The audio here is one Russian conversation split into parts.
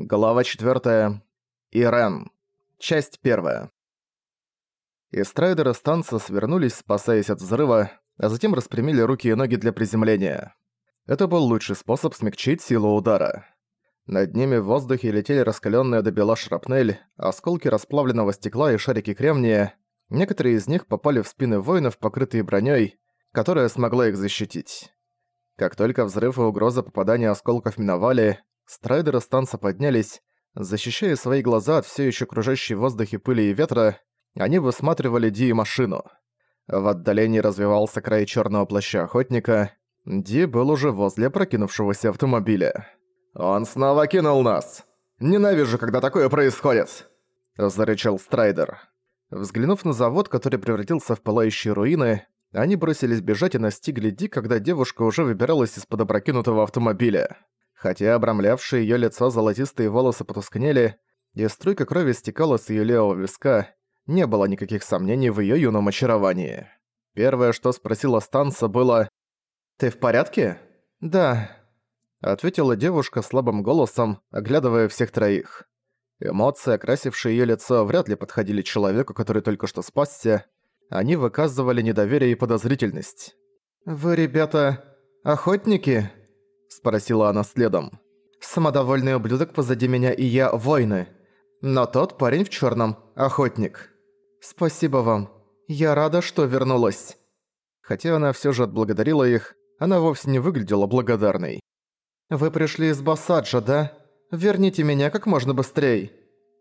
Глава 4. Ирен. Часть 1. Из трейдера станции свернулись, спасаясь от взрыва, а затем распрямили руки и ноги для приземления. Это был лучший способ смягчить силу удара. Над ними в воздухе летели раскаленные до бела шрапнель, осколки расплавленного стекла и шарики кремния. Некоторые из них попали в спины воинов, покрытые броней, которая смогла их защитить. Как только взрыв и угроза попадания осколков миновали, Страйдеры станца поднялись, защищая свои глаза от все еще кружащей в воздухе пыли и ветра, они высматривали Ди и машину. В отдалении развивался край черного плаща охотника. Ди был уже возле прокинувшегося автомобиля. «Он снова кинул нас! Ненавижу, когда такое происходит!» – зарычал Страйдер. Взглянув на завод, который превратился в пылающие руины, они бросились бежать и настигли Ди, когда девушка уже выбиралась из-под опрокинутого автомобиля. Хотя обрамлявшие её лицо золотистые волосы потускнели, и струйка крови стекала с её левого виска, не было никаких сомнений в её юном очаровании. Первое, что спросила Станца, было «Ты в порядке?» «Да», — ответила девушка слабым голосом, оглядывая всех троих. Эмоции, окрасившие её лицо, вряд ли подходили человеку, который только что спасся. Они выказывали недоверие и подозрительность. «Вы, ребята, охотники?» — спросила она следом. «Самодовольный ублюдок позади меня и я воины. Но тот парень в черном охотник. Спасибо вам. Я рада, что вернулась». Хотя она все же отблагодарила их, она вовсе не выглядела благодарной. «Вы пришли из Басаджа, да? Верните меня как можно быстрее.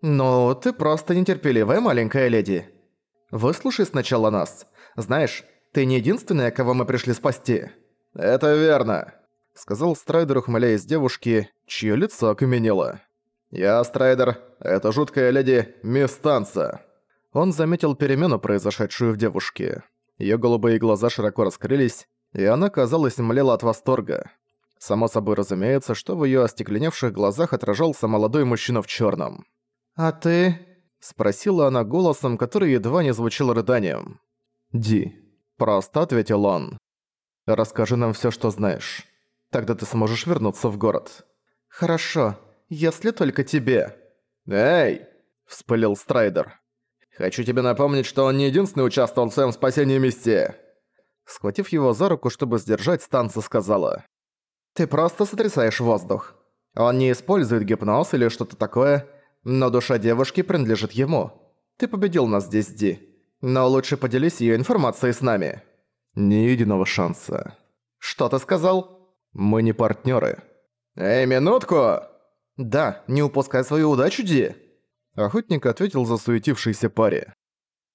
Ну, ты просто нетерпеливая маленькая леди. Выслушай сначала нас. Знаешь, ты не единственная, кого мы пришли спасти». «Это верно», сказал Страйдер, ухмыляясь девушки, чье лицо окаменело. «Я Страйдер, это жуткая леди Мисс Танца». Он заметил перемену, произошедшую в девушке. Её голубые глаза широко раскрылись, и она, казалось, млела от восторга. Само собой разумеется, что в её остекленевших глазах отражался молодой мужчина в чёрном. «А ты?» – спросила она голосом, который едва не звучал рыданием. «Ди», – просто ответил он. «Расскажи нам всё, что знаешь». Тогда ты сможешь вернуться в город». «Хорошо, если только тебе». «Эй!» – вспылил Страйдер. «Хочу тебе напомнить, что он не единственный участвовал в своем спасении Мисти». Схватив его за руку, чтобы сдержать, станция сказала. «Ты просто сотрясаешь воздух. Он не использует гипноз или что-то такое, но душа девушки принадлежит ему. Ты победил нас здесь, Ди. Но лучше поделись ее информацией с нами». «Ни единого шанса». «Что ты сказал?» Мы не партнеры. «Эй, минутку!» «Да, не упускай свою удачу, Ди!» Охотник ответил за суетившейся паре.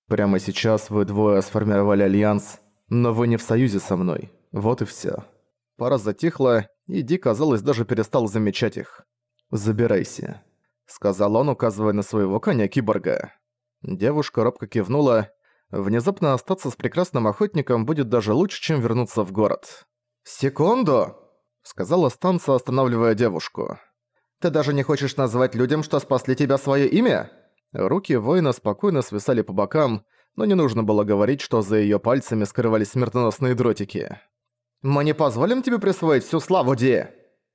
«Прямо сейчас вы двое сформировали альянс, но вы не в союзе со мной. Вот и все. Пара затихла, и Ди, казалось, даже перестал замечать их. «Забирайся», — сказал он, указывая на своего коня-киборга. Девушка робко кивнула. Внезапно остаться с прекрасным охотником будет даже лучше, чем вернуться в город. «Секунду!» Сказала станция, останавливая девушку. «Ты даже не хочешь назвать людям, что спасли тебя свое имя?» Руки воина спокойно свисали по бокам, но не нужно было говорить, что за ее пальцами скрывались смертоносные дротики. «Мы не позволим тебе присвоить всю славу, Ди!»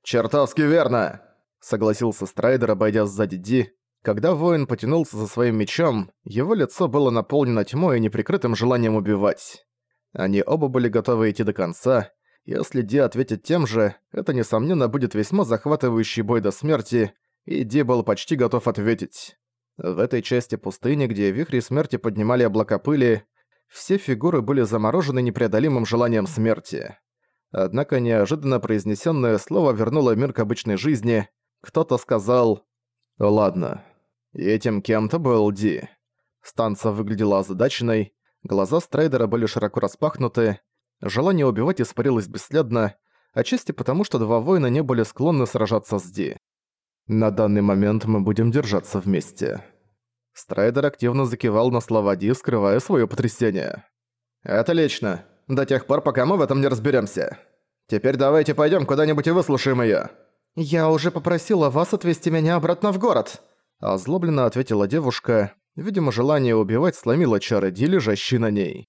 «Чертовски верно!» Согласился Страйдер, обойдя сзади Ди. Когда воин потянулся за своим мечом, его лицо было наполнено тьмой и неприкрытым желанием убивать. Они оба были готовы идти до конца, если Ди ответит тем же, это, несомненно, будет весьма захватывающий бой до смерти, и Ди был почти готов ответить. В этой части пустыни, где вихри смерти поднимали облака пыли, все фигуры были заморожены непреодолимым желанием смерти. Однако неожиданно произнесенное слово вернуло мир к обычной жизни. Кто-то сказал «Ладно». И этим кем-то был Ди. Станция выглядела озадаченной, глаза Страйдера были широко распахнуты, Желание убивать испарилось бесследно, отчасти потому, что два воина не были склонны сражаться с Ди. На данный момент мы будем держаться вместе. Страйдер активно закивал на слова Ди, скрывая свое потрясение. «Это лично. До тех пор, пока мы в этом не разберемся. Теперь давайте пойдем куда-нибудь и выслушаем ее. «Я уже попросила вас отвезти меня обратно в город», озлобленно ответила девушка. Видимо, желание убивать сломило чары Ди, лежащие на ней.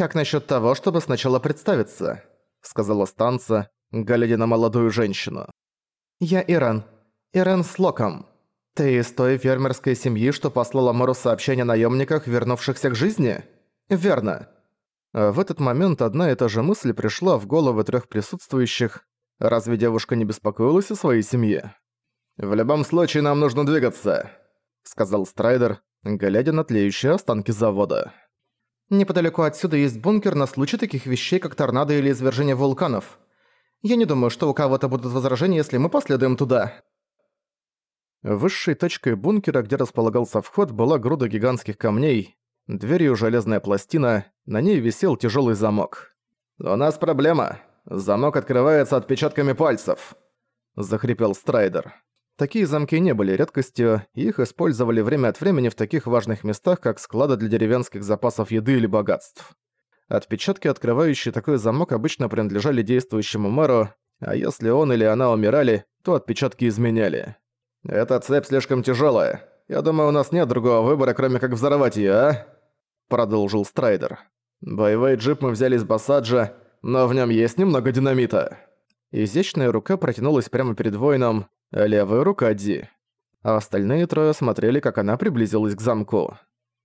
«Как насчет того, чтобы сначала представиться?» — сказала станция, глядя на молодую женщину. «Я Иран. Ирен с Локом. Ты из той фермерской семьи, что послала Мору сообщение о наёмниках, вернувшихся к жизни? Верно. А в этот момент одна и та же мысль пришла в головы трёх присутствующих. Разве девушка не беспокоилась о своей семье? «В любом случае нам нужно двигаться», — сказал Страйдер, глядя на тлеющие останки завода. «Неподалеку отсюда есть бункер на случай таких вещей, как торнадо или извержение вулканов. Я не думаю, что у кого-то будут возражения, если мы последуем туда». Высшей точкой бункера, где располагался вход, была груда гигантских камней, дверью железная пластина, на ней висел тяжелый замок. «У нас проблема. Замок открывается отпечатками пальцев», — захрипел Страйдер. Такие замки не были редкостью, их использовали время от времени в таких важных местах, как склады для деревенских запасов еды или богатств. Отпечатки, открывающие такой замок, обычно принадлежали действующему мэру, а если он или она умирали, то отпечатки изменяли. «Эта цепь слишком тяжелая. Я думаю, у нас нет другого выбора, кроме как взорвать ее, а?» Продолжил Страйдер. «Боевой джип мы взяли из Басаджа, но в нем есть немного динамита». Изящная рука протянулась прямо перед воином, левая рука Ди. А остальные трое смотрели, как она приблизилась к замку.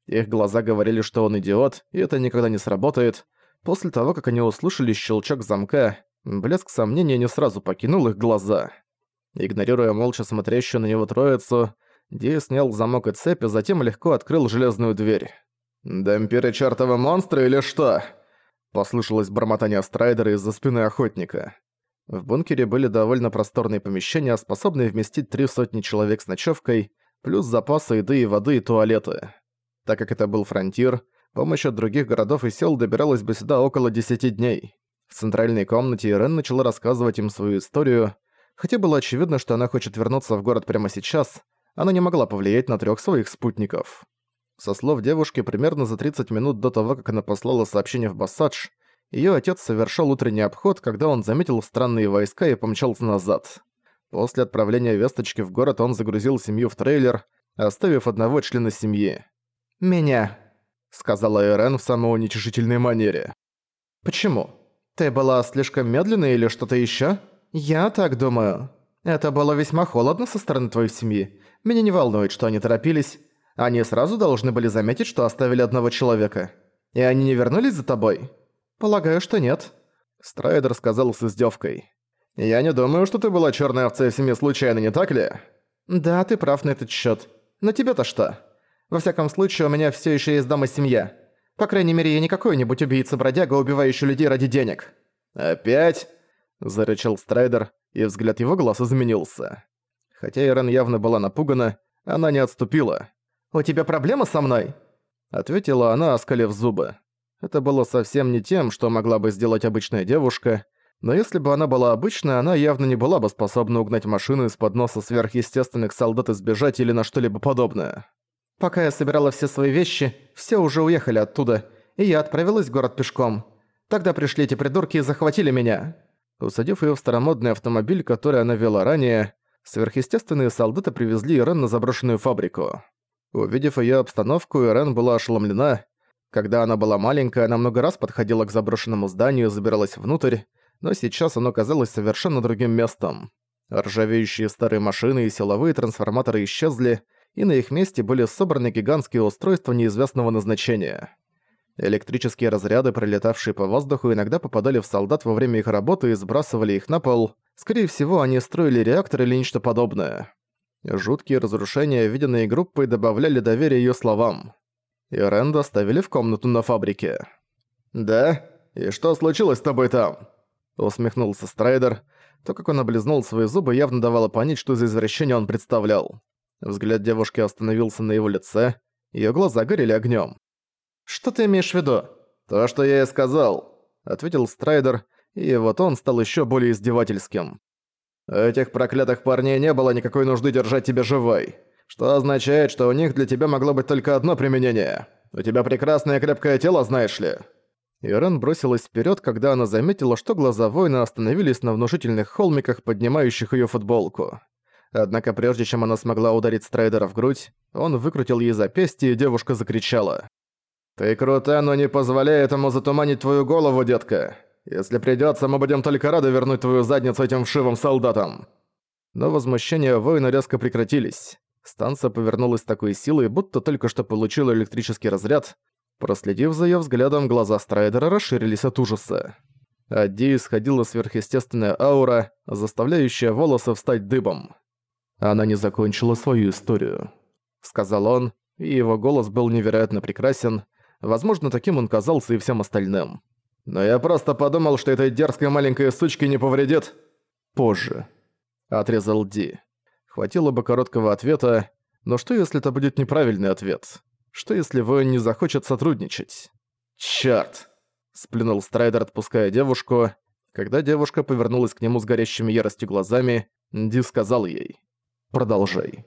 Их глаза говорили, что он идиот, и это никогда не сработает. После того, как они услышали щелчок замка, блеск сомнения не сразу покинул их глаза. Игнорируя молча смотрящую на него троицу, Ди снял замок и цепь, а затем легко открыл железную дверь. «Дампиры чертова монстры или что?» Послышалось бормотание Страйдера из-за спины охотника. В бункере были довольно просторные помещения, способные вместить три сотни человек с ночевкой, плюс запасы еды и воды и туалеты. Так как это был фронтир, помощь от других городов и сел добиралась бы сюда около 10 дней. В центральной комнате Ирен начала рассказывать им свою историю, Хотя было очевидно, что она хочет вернуться в город прямо сейчас, она не могла повлиять на трех своих спутников. Со слов девушки, примерно за 30 минут до того, как она послала сообщение в Бассадж, ее отец совершал утренний обход, когда он заметил странные войска и помчался назад. После отправления весточки в город он загрузил семью в трейлер, оставив одного члена семьи. «Меня», — сказала Эрен в самоуничижительной манере. «Почему? Ты была слишком медленной или что-то ещё?» «Я так думаю. Это было весьма холодно со стороны твоей семьи. Меня не волнует, что они торопились. Они сразу должны были заметить, что оставили одного человека. И они не вернулись за тобой? Полагаю, что нет». Страйдер сказал с издевкой. «Я не думаю, что ты была черной овцей в семье случайно, не так ли?» «Да, ты прав на этот счет. Но тебе-то что? Во всяком случае, у меня все еще есть дома семья. По крайней мере, я не какой-нибудь убийца-бродяга, убивающий людей ради денег». «Опять?» Зарычал Страйдер, и взгляд его глаз изменился. Хотя Ирен явно была напугана, она не отступила. «У тебя проблема со мной?» Ответила она, оскалив зубы. Это было совсем не тем, что могла бы сделать обычная девушка, но если бы она была обычной, она явно не была бы способна угнать машину из-под носа сверхъестественных солдат и сбежать или на что-либо подобное. Пока я собирала все свои вещи, все уже уехали оттуда, и я отправилась в город пешком. Тогда пришли эти придурки и захватили меня. Усадив её в старомодный автомобиль, который она вела ранее, сверхъестественные солдаты привезли Ирен на заброшенную фабрику. Увидев её обстановку, Ирен была ошеломлена. Когда она была маленькая, она много раз подходила к заброшенному зданию и забиралась внутрь, но сейчас оно казалось совершенно другим местом. Ржавеющие старые машины и силовые трансформаторы исчезли, и на их месте были собраны гигантские устройства неизвестного назначения. Электрические разряды, пролетавшие по воздуху, иногда попадали в солдат во время их работы и сбрасывали их на пол. Скорее всего, они строили реактор или нечто подобное. Жуткие разрушения, виденные группой, добавляли доверие ее словам. Ирен доставили в комнату на фабрике. «Да? И что случилось с тобой там?» Усмехнулся Страйдер. То, как он облизнул свои зубы, явно давало понять, что за извращение он представлял. Взгляд девушки остановился на его лице, ее глаза горели огнем. «Что ты имеешь в виду?» «То, что я и сказал», — ответил Страйдер, и вот он стал еще более издевательским. «Этих проклятых парней не было никакой нужды держать тебя живой, что означает, что у них для тебя могло быть только одно применение. У тебя прекрасное крепкое тело, знаешь ли». Ирен бросилась вперед, когда она заметила, что глаза воина остановились на внушительных холмиках, поднимающих ее футболку. Однако прежде чем она смогла ударить Страйдера в грудь, он выкрутил ей запястье, и девушка закричала. «Ты крута, но не позволяй этому затуманить твою голову, детка. Если придётся, мы будем только рады вернуть твою задницу этим вшивым солдатам». Но возмущения воина резко прекратились. Станция повернулась такой силой, будто только что получила электрический разряд. Проследив за её взглядом, глаза Страйдера расширились от ужаса. От Ди исходила сверхъестественная аура, заставляющая волосы встать дыбом. «Она не закончила свою историю», — сказал он, и его голос был невероятно прекрасен. Возможно, таким он казался и всем остальным. «Но я просто подумал, что этой дерзкой маленькой сучке не повредит». «Позже», — отрезал Ди. Хватило бы короткого ответа, но что если это будет неправильный ответ? Что если воин не захочет сотрудничать? «Чёрт!» — сплюнул Страйдер, отпуская девушку. Когда девушка повернулась к нему с горящими яростью глазами, Ди сказал ей «Продолжай».